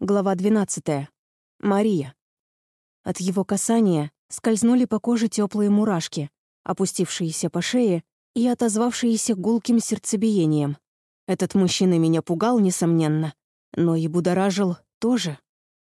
Глава 12. Мария. От его касания скользнули по коже теплые мурашки, опустившиеся по шее и отозвавшиеся гулким сердцебиением. Этот мужчина меня пугал, несомненно, но и будоражил тоже.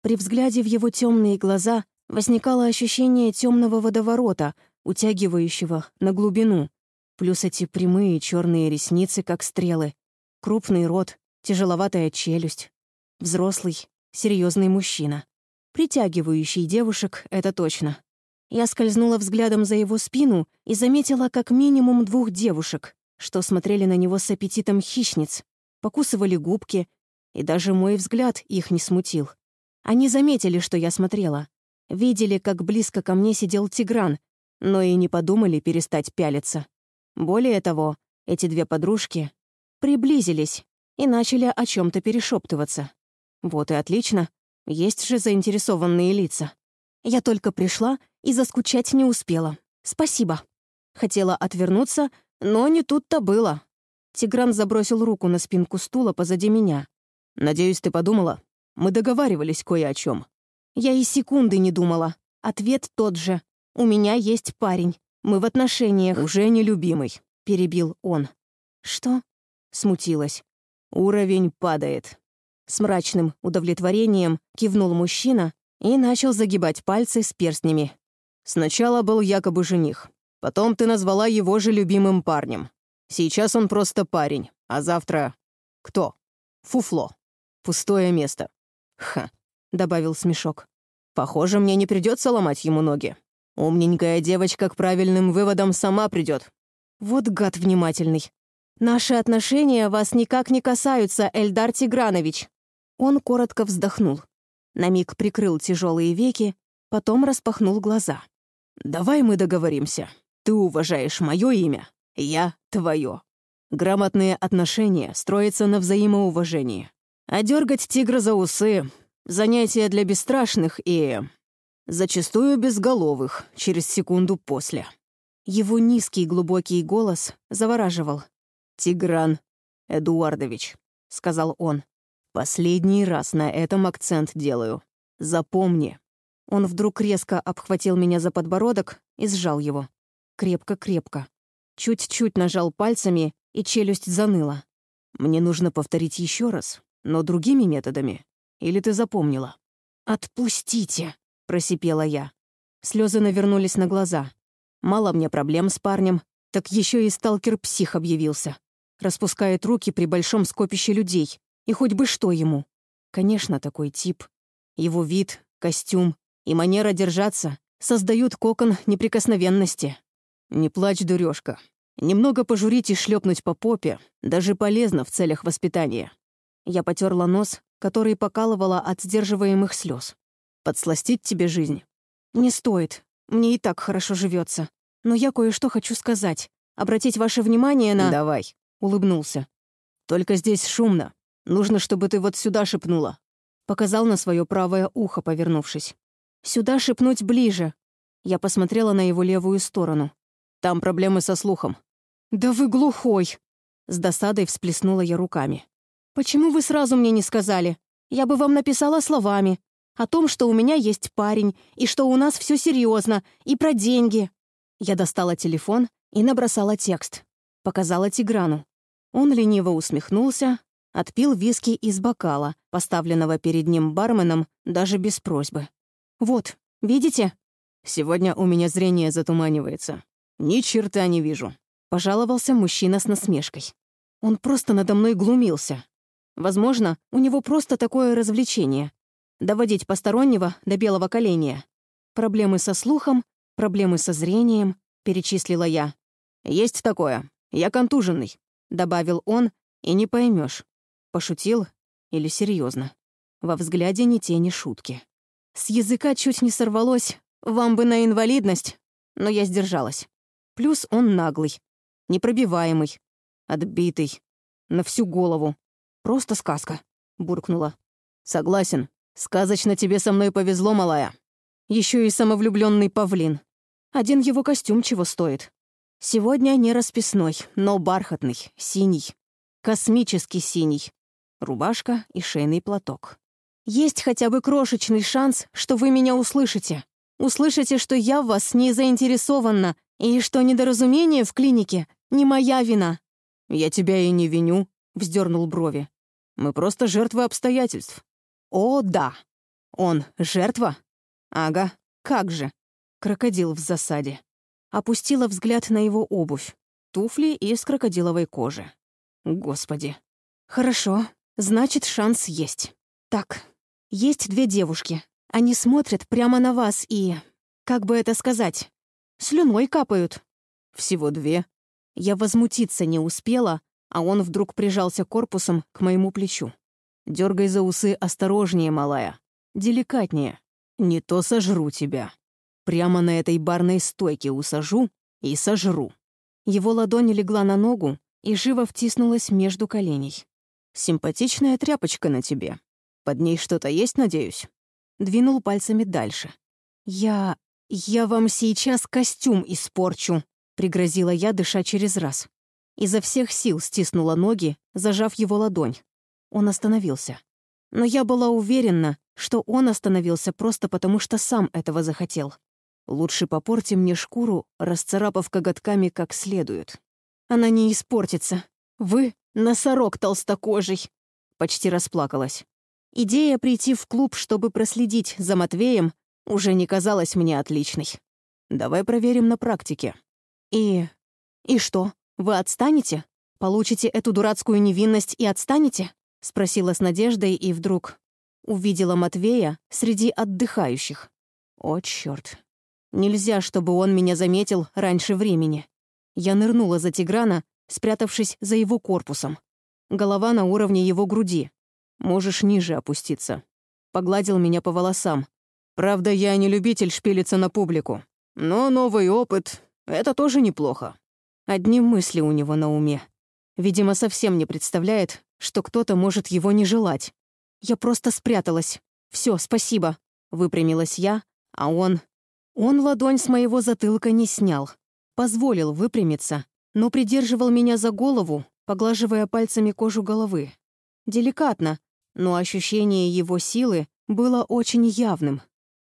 При взгляде в его темные глаза возникало ощущение темного водоворота, утягивающего на глубину, плюс эти прямые черные ресницы, как стрелы, крупный рот, тяжеловатая челюсть, взрослый, серьезный мужчина. Притягивающий девушек, это точно. Я скользнула взглядом за его спину и заметила как минимум двух девушек, что смотрели на него с аппетитом хищниц, покусывали губки, и даже мой взгляд их не смутил. Они заметили, что я смотрела. Видели, как близко ко мне сидел Тигран, но и не подумали перестать пялиться. Более того, эти две подружки приблизились и начали о чем то перешептываться. Вот и отлично. Есть же заинтересованные лица. Я только пришла и заскучать не успела. Спасибо. Хотела отвернуться, но не тут-то было. Тигран забросил руку на спинку стула позади меня. «Надеюсь, ты подумала? Мы договаривались кое о чем. Я и секунды не думала. Ответ тот же. «У меня есть парень. Мы в отношениях». «Уже нелюбимый», — перебил он. «Что?» — смутилась. «Уровень падает». С мрачным удовлетворением кивнул мужчина и начал загибать пальцы с перстнями. «Сначала был якобы жених. Потом ты назвала его же любимым парнем. Сейчас он просто парень, а завтра... Кто? Фуфло. Пустое место. Ха», — добавил смешок. «Похоже, мне не придется ломать ему ноги. Умненькая девочка к правильным выводам сама придет. Вот гад внимательный. Наши отношения вас никак не касаются, Эльдар Тигранович. Он коротко вздохнул. На миг прикрыл тяжелые веки, потом распахнул глаза. «Давай мы договоримся. Ты уважаешь мое имя, я — твое. Грамотные отношения строятся на взаимоуважении. А дергать тигра за усы — занятие для бесстрашных и зачастую безголовых, через секунду после. Его низкий глубокий голос завораживал. «Тигран Эдуардович», — сказал он, — «последний раз на этом акцент делаю. Запомни». Он вдруг резко обхватил меня за подбородок и сжал его. Крепко-крепко. Чуть-чуть нажал пальцами, и челюсть заныла. «Мне нужно повторить еще раз, но другими методами. Или ты запомнила?» «Отпустите!» просипела я. Слезы навернулись на глаза. Мало мне проблем с парнем, так еще и сталкер-псих объявился. Распускает руки при большом скопище людей. И хоть бы что ему. Конечно, такой тип. Его вид, костюм и манера держаться создают кокон неприкосновенности. Не плачь, дурёшка. Немного пожурить и шлепнуть по попе даже полезно в целях воспитания. Я потерла нос, который покалывала от сдерживаемых слез. Подсластить тебе жизнь? Не стоит. Мне и так хорошо живется. Но я кое-что хочу сказать. Обратить ваше внимание на... Давай. Улыбнулся. Только здесь шумно. Нужно, чтобы ты вот сюда шепнула. Показал на свое правое ухо, повернувшись. Сюда шепнуть ближе. Я посмотрела на его левую сторону. Там проблемы со слухом. Да вы глухой. С досадой всплеснула я руками. «Почему вы сразу мне не сказали? Я бы вам написала словами, о том, что у меня есть парень, и что у нас все серьезно, и про деньги. Я достала телефон и набросала текст. Показала Тиграну. Он лениво усмехнулся, отпил виски из бокала, поставленного перед ним барменом, даже без просьбы. «Вот, видите?» «Сегодня у меня зрение затуманивается. Ни черта не вижу», — пожаловался мужчина с насмешкой. Он просто надо мной глумился. Возможно, у него просто такое развлечение доводить постороннего до белого коленя. Проблемы со слухом, проблемы со зрением, перечислила я. Есть такое. Я контуженный, добавил он, и не поймешь, пошутил или серьезно. Во взгляде ни тени шутки. С языка чуть не сорвалось «Вам бы на инвалидность», но я сдержалась. Плюс он наглый, непробиваемый, отбитый, на всю голову. Просто сказка, буркнула. Согласен, «Сказочно тебе со мной повезло, малая. Еще и самовлюбленный павлин. Один его костюм чего стоит. Сегодня не расписной, но бархатный, синий. Космический синий. Рубашка и шейный платок. Есть хотя бы крошечный шанс, что вы меня услышите. Услышите, что я в вас не заинтересована, и что недоразумение в клинике не моя вина». «Я тебя и не виню», — вздернул брови. «Мы просто жертвы обстоятельств». «О, да. Он жертва? Ага, как же. Крокодил в засаде». Опустила взгляд на его обувь. Туфли из крокодиловой кожи. Господи. Хорошо, значит, шанс есть. Так, есть две девушки. Они смотрят прямо на вас и... Как бы это сказать? Слюной капают. Всего две. Я возмутиться не успела, а он вдруг прижался корпусом к моему плечу. Дергай за усы осторожнее, малая. Деликатнее. Не то сожру тебя. Прямо на этой барной стойке усажу и сожру. Его ладонь легла на ногу и живо втиснулась между коленей. Симпатичная тряпочка на тебе. Под ней что-то есть, надеюсь?» Двинул пальцами дальше. «Я... я вам сейчас костюм испорчу», — пригрозила я, дыша через раз. Изо всех сил стиснула ноги, зажав его ладонь. Он остановился. Но я была уверена, что он остановился просто потому, что сам этого захотел. Лучше попорти мне шкуру, расцарапав коготками как следует. Она не испортится. Вы — носорог толстокожий. Почти расплакалась. Идея прийти в клуб, чтобы проследить за Матвеем, уже не казалась мне отличной. Давай проверим на практике. И... и что, вы отстанете? Получите эту дурацкую невинность и отстанете? Спросила с надеждой и вдруг увидела Матвея среди отдыхающих. О, чёрт. Нельзя, чтобы он меня заметил раньше времени. Я нырнула за Тиграна, спрятавшись за его корпусом. Голова на уровне его груди. Можешь ниже опуститься. Погладил меня по волосам. Правда, я не любитель шпилиться на публику. Но новый опыт — это тоже неплохо. Одни мысли у него на уме. Видимо, совсем не представляет, что кто-то может его не желать. Я просто спряталась. Все, спасибо. Выпрямилась я, а он... Он ладонь с моего затылка не снял. Позволил выпрямиться, но придерживал меня за голову, поглаживая пальцами кожу головы. Деликатно, но ощущение его силы было очень явным.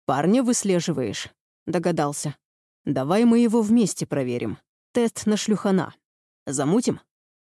«Парня выслеживаешь?» — догадался. «Давай мы его вместе проверим. Тест на шлюхана. Замутим?»